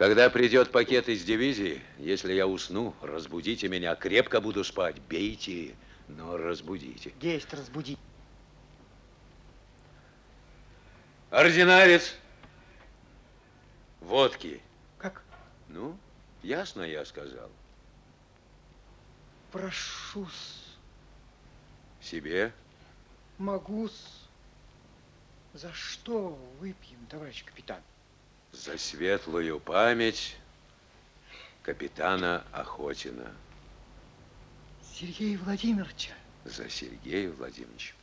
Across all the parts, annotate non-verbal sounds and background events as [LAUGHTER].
Когда придет пакет из дивизии, если я усну, разбудите меня. Крепко буду спать. Бейте, но разбудите. Есть разбудить. Ординарец. Водки. Как? Ну, ясно я сказал. Прошу-с. Себе? Могу-с. За что выпьем, товарищ капитан? За светлую память капитана Охотина. Сергея Владимировича. За Сергея Владимировича.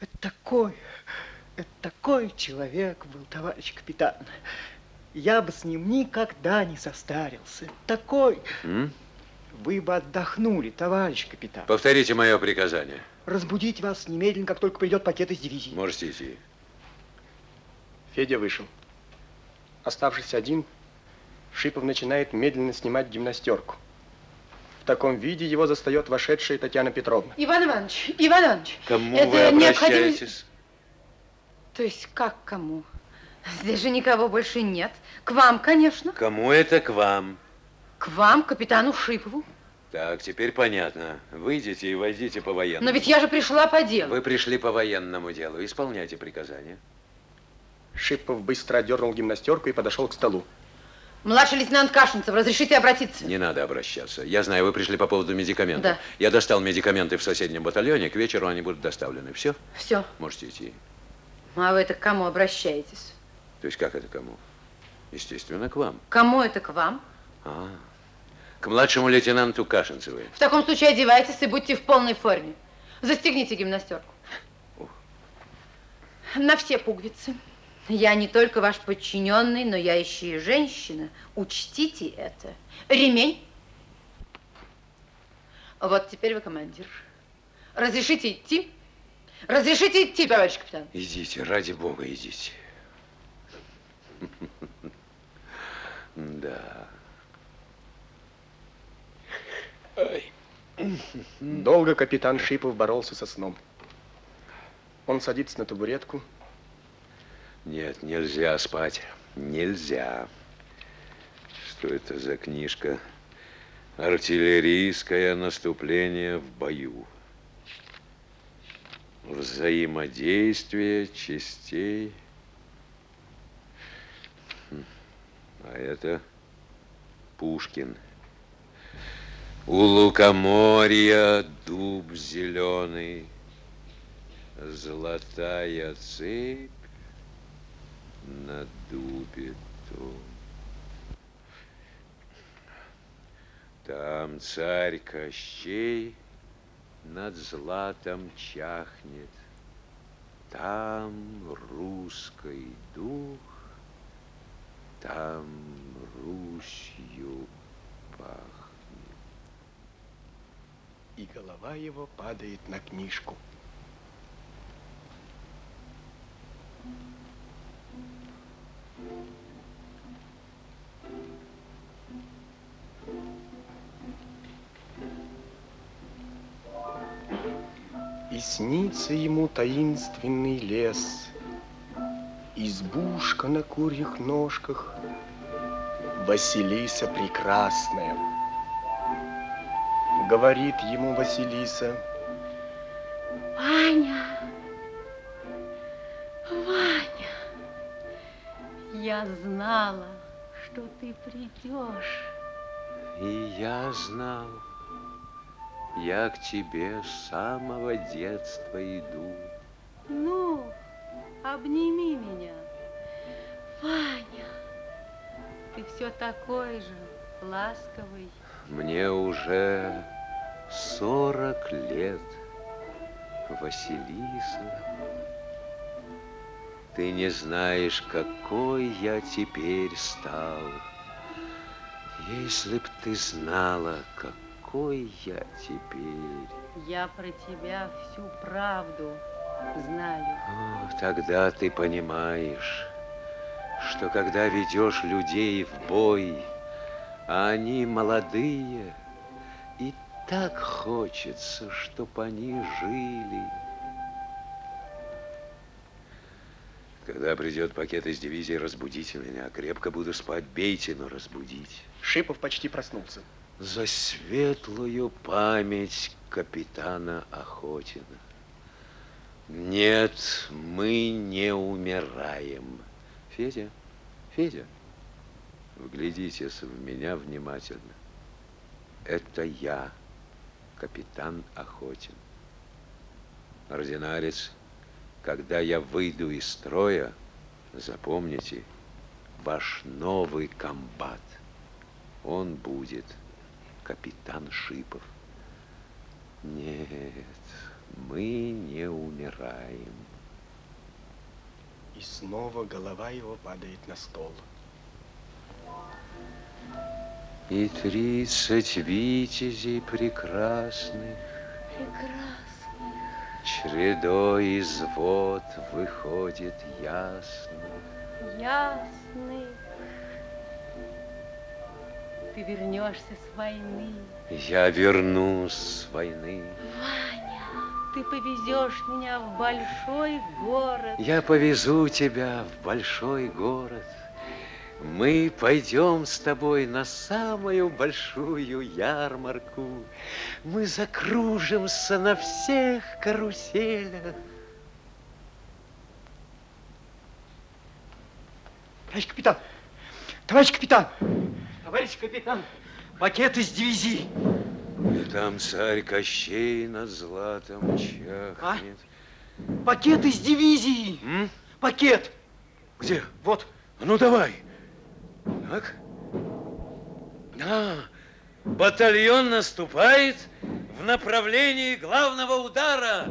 Это такой, это такой человек был, товарищ капитан. Я бы с ним никогда не состарился. Такой. М? Вы бы отдохнули, товарищ капитан. Повторите мое приказание. Разбудить вас немедленно, как только придет пакет из дивизии. Можете идти. Федя вышел. Оставшись один, Шипов начинает медленно снимать гимнастерку. В таком виде его застает вошедшая Татьяна Петровна. Иван Иванович, Иван Иванович. Кому это вы необходимо- обращаетесь? То есть как кому? Здесь же никого больше нет. К вам, конечно. Кому это к вам? К вам, капитану Шипову. Так, теперь понятно. Выйдите и войдите по военному. Но ведь я же пришла по делу. Вы пришли по военному делу. Исполняйте приказания. Шипов быстро одернул гимнастерку и подошел к столу. Младший лейтенант Кашинцев, разрешите обратиться? Не надо обращаться. Я знаю, вы пришли по поводу медикаментов. Да. Я достал медикаменты в соседнем батальоне. К вечеру они будут доставлены. Все? Все. Можете идти. А вы это к кому обращаетесь? То есть как это кому? Естественно, к вам. Кому это к вам? А, к младшему лейтенанту Кашинцевой. В таком случае одевайтесь и будьте в полной форме. Застегните гимнастерку. На все пуговицы. Я не только ваш подчиненный, но я еще и женщина. Учтите это. Ремень. Вот теперь вы командир. Разрешите идти? Разрешите идти, товарищ капитан? Идите, ради бога, идите. Да. Долго капитан Шипов боролся со сном. Он садится на табуретку, Нет, нельзя спать. Нельзя. Что это за книжка? Артиллерийское наступление в бою. Взаимодействие частей. Хм. А это Пушкин. У лукоморья дуб зеленый, Золотая цепь на дубе том. Там царь Кощей над златом чахнет, Там русский дух, там Русью пахнет. и голова его падает на книжку. И снится ему таинственный лес, Избушка на курьих ножках, Василиса прекрасная. Говорит ему Василиса, Ваня! Ваня! Я знала, что ты придешь. И я знал, я к тебе с самого детства иду. Ну, обними меня. Ваня, ты все такой же ласковый. Мне уже сорок лет, Василиса. Ты не знаешь, какой я теперь стал. Если б ты знала, какой я теперь. Я про тебя всю правду знаю. О, тогда ты понимаешь, что когда ведешь людей в бой, а они молодые, и так хочется, чтоб они жили. Когда придет пакет из дивизии, разбудите меня. Крепко буду спать, бейте, но разбудите. Шипов почти проснулся. За светлую память капитана Охотина. Нет, мы не умираем. Федя, Федя, вглядитесь в меня внимательно. Это я, капитан Охотин. Ординарец, когда я выйду из строя, запомните, ваш новый комбат, он будет капитан Шипов. Нет, мы не умираем. И снова голова его падает на стол. И тридцать витязей прекрасных Прекрасно. Чередой из вод выходит ясно. Ясный. Ты вернешься с войны. Я вернусь с войны. Ваня, ты повезешь меня в большой город. Я повезу тебя в большой город. Мы пойдем с тобой на самую большую ярмарку. Мы закружимся на всех каруселях. Товарищ капитан! Товарищ капитан! Товарищ капитан! Пакет из дивизии! И там царь Кощей над златом чахнет. Пакет из дивизии! М? Пакет! Где? Вот. Ну, давай. Так. А, батальон наступает в направлении главного удара.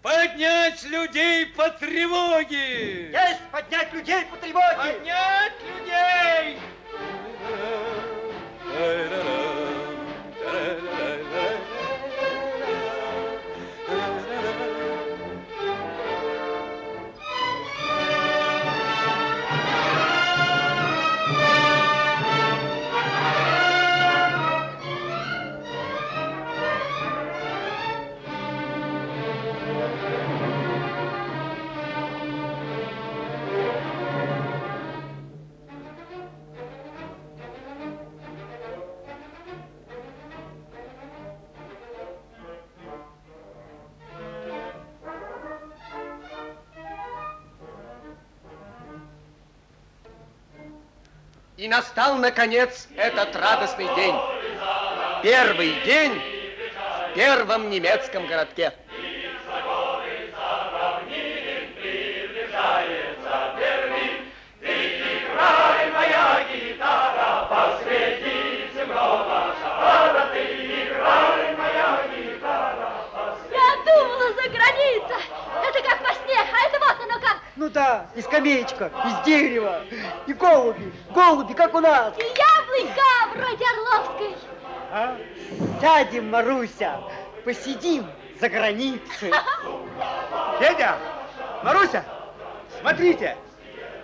Поднять людей по тревоге! Есть поднять людей по тревоге! Поднять людей! da da da И настал, наконец, этот радостный день. Первый день в первом немецком городке. Оно как. Ну да, и скамеечка, из дерева, и голуби, голуби, как у нас. И яблонька вроде Орловской. А? Сядем, Маруся, посидим за границей. [LAUGHS] Федя, Маруся, смотрите,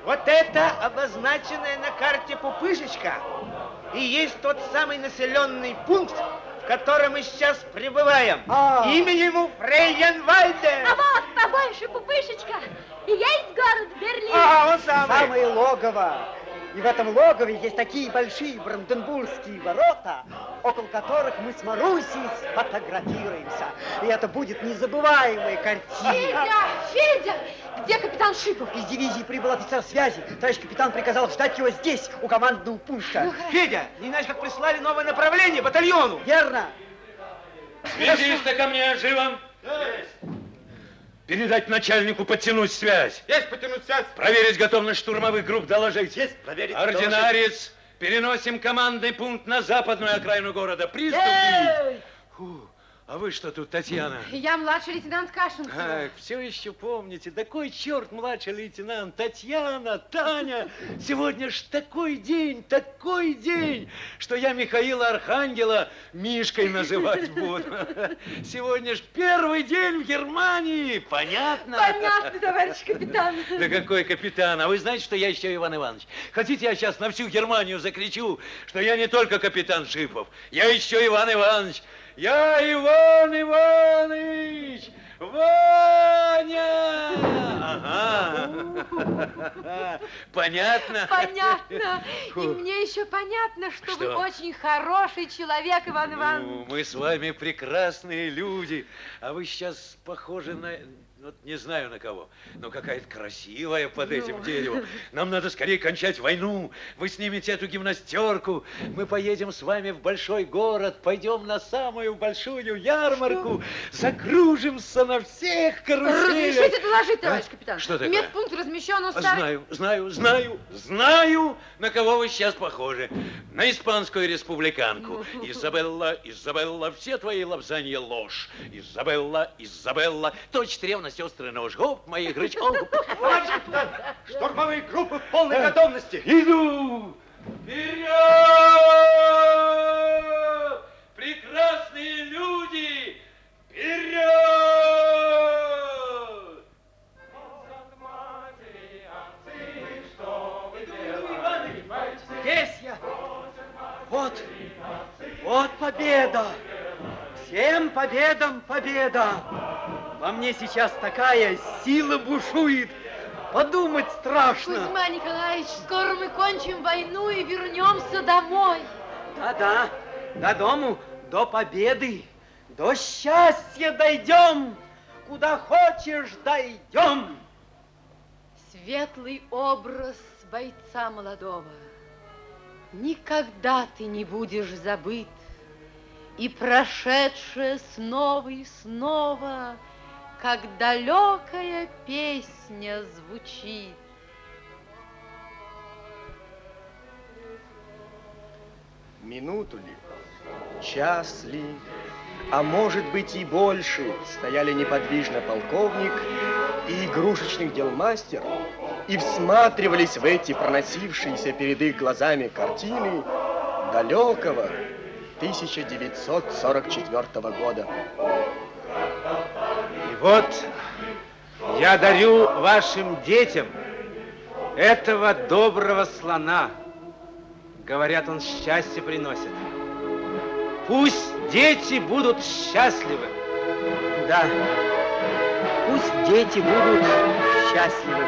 вот это обозначенная на карте пупышечка и есть тот самый населенный пункт, в котором мы сейчас пребываем. А. Имя ему Фрейенвальде. А вот побольше пупышечка. И есть город Берлин. Ага, он самый. Самое логово. И в этом логове есть такие большие бранденбургские ворота, около которых мы с Марусей сфотографируемся. И это будет незабываемая картина. Федя, Федя, где капитан Шипов? Из дивизии прибыл офицер связи. Товарищ капитан приказал ждать его здесь, у командного пункта. Федя, не знаешь, как прислали новое направление батальону? Верно? Связиста ко мне, живо! Передать начальнику подтянуть связь. Есть потянуть связь. Проверить готовность штурмовых групп, доложить. Есть, проверить. Ординарец, переносим командный пункт на западную окраину города. Приступить! Эй! Фу, а вы что тут, Татьяна? Я младший лейтенант Кашинцева. Ах, все еще помните, такой черт младший лейтенант, Татьяна, Таня. Сегодня ж такой день, такой день, что я Михаила Архангела Мишкой называть [LAUGHS] буду. Сегодня ж первый день в Германии, понятно? Понятно, товарищ капитан. Да какой капитан? А вы знаете, что я еще Иван Иванович? Хотите, я сейчас на всю Германию закричу, что я не только капитан Шипов, я еще Иван Иванович. Я Иван Иванович, Ваня! Ага. [LAUGHS] Понятно? Понятно. И мне еще понятно, что, вы Что? очень хороший человек, Иван Иванович. Ну, мы с вами прекрасные люди, а вы сейчас похожи на... Вот не знаю на кого, но какая-то красивая под этим Ну. деревом. Нам надо скорее кончать войну. Вы снимете эту гимнастерку. Мы поедем с вами в большой город, пойдем на самую большую ярмарку, закружимся на всех каруселях. Разрешите доложить, товарищ А? капитан. Что такое? Медпункт размещен у старой... Знаю, знаю, знаю, знаю, на кого вы сейчас похожи. На испанскую республиканку. Изабелла, Изабелла, все твои лапзанья ложь. Изабелла, Изабелла, точно ревно сестры. Гоп моих рычков. Товарищ капитан, штурмовые группы в полной готовности. Иду! Вперед! Прекрасные люди! Вперед! Здесь я. Вот. Вот победа. Всем победам победа. Мне сейчас такая сила бушует. Подумать страшно. Кузьма Николаевич, скоро мы кончим войну и вернемся домой. Да-да, до дому, до победы, до счастья дойдем. Куда хочешь, дойдем. Светлый образ бойца молодого. Никогда ты не будешь забыт, И прошедшее снова и снова, Как далекая песня звучит. Минуту ли, час ли, а может быть и больше, стояли неподвижно полковник и игрушечных дел мастер и всматривались в эти проносившиеся перед их глазами картины далекого 1944 года. Вот я дарю вашим детям этого доброго слона. Говорят, он счастье приносит. Пусть дети будут счастливы. Да, пусть дети будут счастливы.